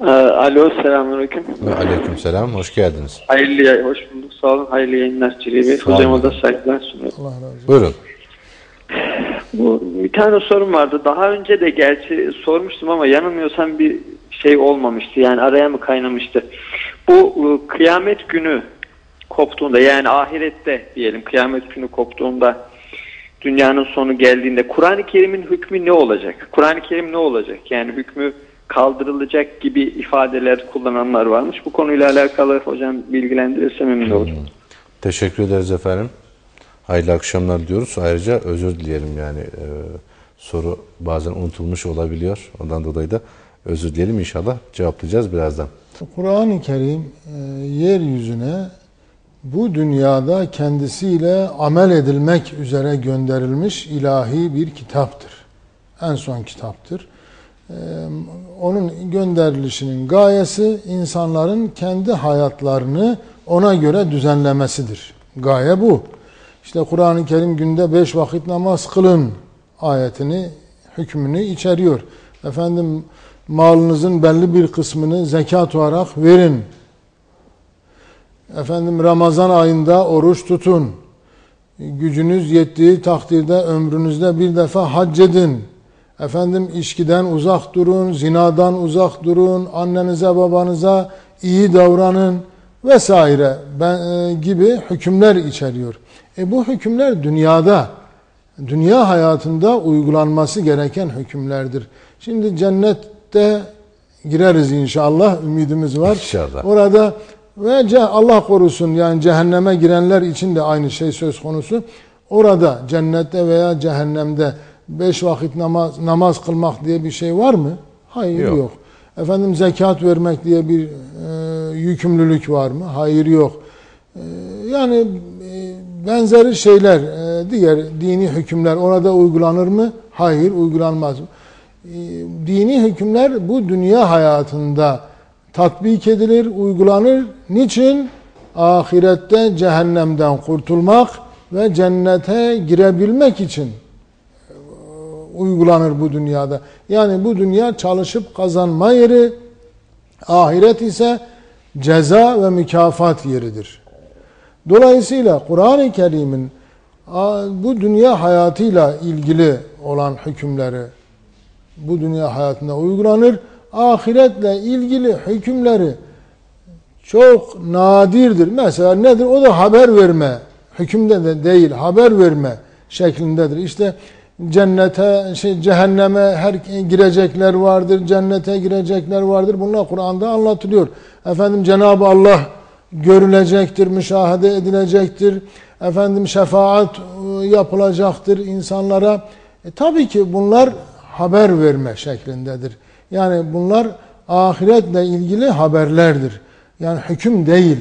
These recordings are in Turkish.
Alo, selamünaleyküm. Aleyküm selam. Hoş geldiniz. Hayırlı yay, hoş bulduk. Sağ olun. Hayırlı yayınlar Cili Bey. Olun. Hocama da saygılar sunuyorum. Allah razı olsun. Buyurun. Bu bir tane sorum vardı. Daha önce de gerçi sormuştum ama yanılmıyorsam bir şey olmamıştı. Yani araya mı kaynamıştı? Bu e, kıyamet günü koptuğunda yani ahirette diyelim kıyamet günü koptuğunda dünyanın sonu geldiğinde Kur'an-ı Kerim'in hükmü ne olacak? Kur'an-ı Kerim ne olacak? Yani hükmü kaldırılacak gibi ifadeler kullananlar varmış. Bu konuyla alakalı hocam bilgilendirirse memnun olurum. Teşekkür ederiz efendim. Hayırlı akşamlar diyoruz. Ayrıca özür dileyelim yani e, soru bazen unutulmuş olabiliyor. Ondan dolayı da özür dileyelim inşallah cevaplayacağız birazdan. Kur'an-ı Kerim e, yeryüzüne bu dünyada kendisiyle amel edilmek üzere gönderilmiş ilahi bir kitaptır. En son kitaptır. E, Onun gönderilişinin gayesi insanların kendi hayatlarını ona göre düzenlemesidir. Gaye bu. İşte Kur'an-ı Kerim günde beş vakit namaz kılın ayetini, hükmünü içeriyor. Efendim malınızın belli bir kısmını zekat olarak verin. Efendim Ramazan ayında oruç tutun. Gücünüz yettiği takdirde ömrünüzde bir defa hac edin. Efendim içkiden uzak durun, zinadan uzak durun, annenize babanıza iyi davranın vesaire ben, e, gibi hükümler içeriyor. E bu hükümler dünyada, dünya hayatında uygulanması gereken hükümlerdir. Şimdi cennette gireriz inşallah, ümidimiz var. İnşallah. Orada ve Allah korusun yani cehenneme girenler için de aynı şey söz konusu. Orada cennette veya cehennemde beş vakit namaz, namaz kılmak diye bir şey var mı? Hayır Yok. yok. Efendim zekat vermek diye bir e, yükümlülük var mı? Hayır yok. E, yani e, benzeri şeyler, e, diğer dini hükümler orada uygulanır mı? Hayır, uygulanmaz. E, dini hükümler bu dünya hayatında tatbik edilir, uygulanır. Niçin? Ahirette cehennemden kurtulmak ve cennete girebilmek için uygulanır bu dünyada. Yani bu dünya çalışıp kazanma yeri, ahiret ise ceza ve mükafat yeridir. Dolayısıyla Kur'an-ı Kerim'in bu dünya hayatıyla ilgili olan hükümleri bu dünya hayatında uygulanır. Ahiretle ilgili hükümleri çok nadirdir. Mesela nedir? O da haber verme. Hükümde de değil, haber verme şeklindedir. İşte cennete, şey, cehenneme her girecekler vardır, cennete girecekler vardır. Bunlar Kur'an'da anlatılıyor. Efendim Cenab-ı Allah görülecektir, müşahede edilecektir. Efendim şefaat e, yapılacaktır insanlara. E, tabii ki bunlar haber verme şeklindedir. Yani bunlar ahiretle ilgili haberlerdir. Yani hüküm değil.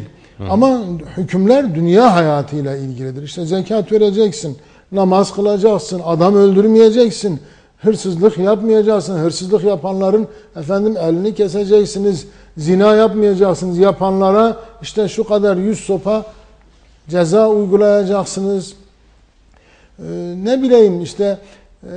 Ama hükümler dünya hayatıyla ilgilidir. İşte zekat vereceksin, namaz kılacaksın, adam öldürmeyeceksin, hırsızlık yapmayacaksın. Hırsızlık yapanların efendim elini keseceksiniz. Zina yapmayacaksınız. Yapanlara işte şu kadar yüz sopa ceza uygulayacaksınız. Ee, ne bileyim işte e,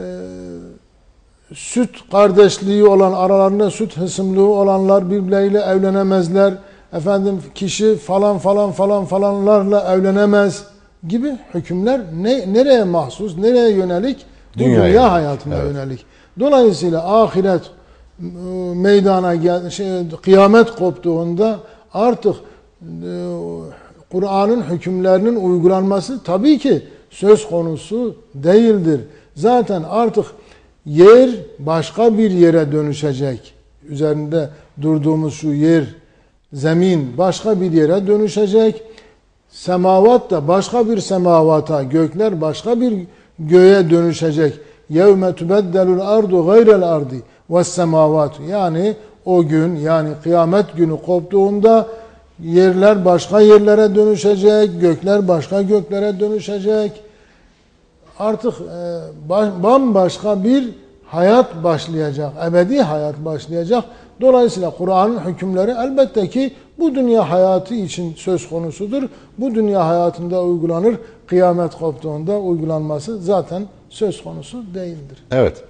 süt kardeşliği olan aralarında süt hısımlığı olanlar birbirleriyle evlenemezler. Efendim kişi falan falan falan falanlarla evlenemez gibi hükümler ne, nereye mahsus, nereye yönelik? Dünyaya. dünya hayatına Evet. yönelik. Dolayısıyla ahiret e, meydana gel, şey, kıyamet koptuğunda artık e, Kur'an'ın hükümlerinin uygulanması tabii ki söz konusu değildir. Zaten artık yer başka bir yere dönüşecek. Üzerinde durduğumuz şu yer, zemin başka bir yere dönüşecek. Semavat da başka bir semavata, gökler başka bir göğe dönüşecek. يَوْمَ تُبَدَّلُ الْاَرْضُ غَيْرَ الْاَرْضِ وَالسَّمَاوَاتُ Yani o gün yani kıyamet günü koptuğunda yerler başka yerlere dönüşecek, gökler başka göklere dönüşecek. Artık e, ba- bambaşka bir hayat başlayacak, ebedi hayat başlayacak. Dolayısıyla Kur'an'ın hükümleri elbette ki bu dünya hayatı için söz konusudur. Bu dünya hayatında uygulanır. Kıyamet koptuğunda uygulanması zaten söz konusu değildir. Evet.